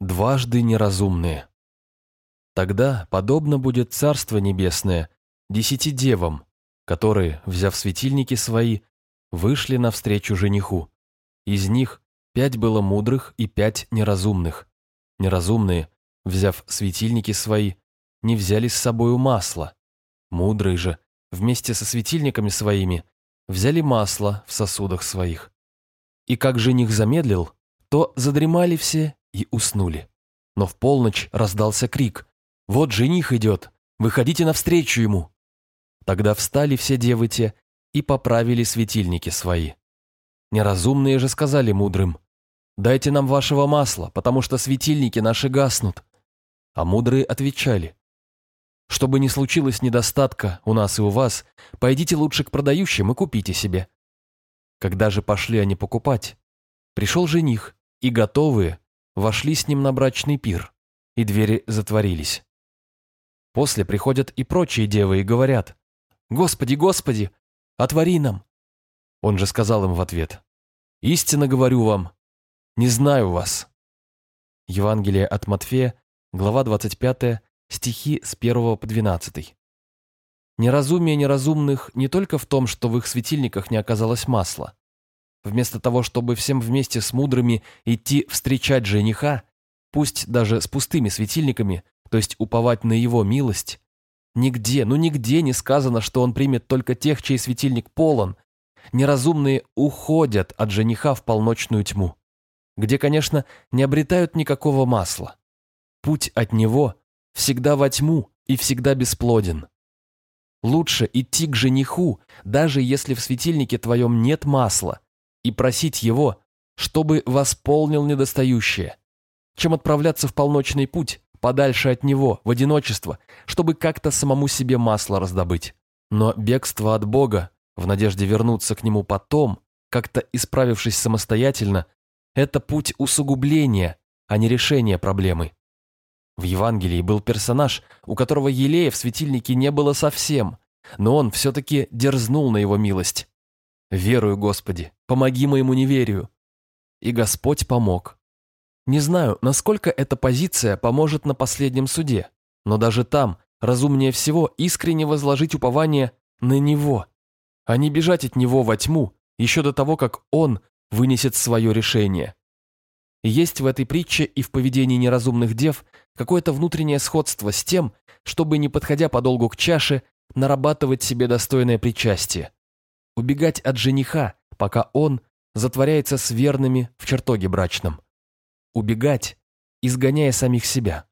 дважды неразумные. Тогда подобно будет Царство Небесное десяти девам, которые, взяв светильники свои, вышли навстречу жениху. Из них пять было мудрых и пять неразумных. Неразумные, взяв светильники свои, не взяли с собою масло. Мудрые же, вместе со светильниками своими, взяли масло в сосудах своих. И как жених замедлил, то задремали все и уснули. Но в полночь раздался крик «Вот жених идет! Выходите навстречу ему!» Тогда встали все девы те и поправили светильники свои. Неразумные же сказали мудрым «Дайте нам вашего масла, потому что светильники наши гаснут». А мудрые отвечали чтобы не случилось недостатка у нас и у вас, пойдите лучше к продающим и купите себе. Когда же пошли они покупать, пришел жених, и готовые вошли с ним на брачный пир, и двери затворились. После приходят и прочие девы и говорят, «Господи, Господи, отвори нам!» Он же сказал им в ответ, «Истинно говорю вам, не знаю вас». Евангелие от Матфея, глава 25, стихи с 1 по 12. Неразумие неразумных не только в том, что в их светильниках не оказалось масла. Вместо того, чтобы всем вместе с мудрыми идти встречать жениха, пусть даже с пустыми светильниками, то есть уповать на его милость, нигде, ну нигде не сказано, что он примет только тех, чей светильник полон. Неразумные уходят от жениха в полночную тьму, где, конечно, не обретают никакого масла. Путь от него всегда во тьму и всегда бесплоден. Лучше идти к жениху, даже если в светильнике твоем нет масла, и просить его, чтобы восполнил недостающее, чем отправляться в полночный путь, подальше от него, в одиночество, чтобы как-то самому себе масло раздобыть. Но бегство от Бога, в надежде вернуться к нему потом, как-то исправившись самостоятельно, это путь усугубления, а не решения проблемы. В Евангелии был персонаж, у которого елея в светильнике не было совсем, но он все-таки дерзнул на его милость. «Верую, Господи, помоги моему неверию». И Господь помог. Не знаю, насколько эта позиция поможет на последнем суде, но даже там разумнее всего искренне возложить упование на Него, а не бежать от Него во тьму еще до того, как Он вынесет свое решение. Есть в этой притче и в поведении неразумных дев какое-то внутреннее сходство с тем, чтобы, не подходя подолгу к чаше, нарабатывать себе достойное причастие. Убегать от жениха, пока он затворяется с верными в чертоге брачном. Убегать, изгоняя самих себя.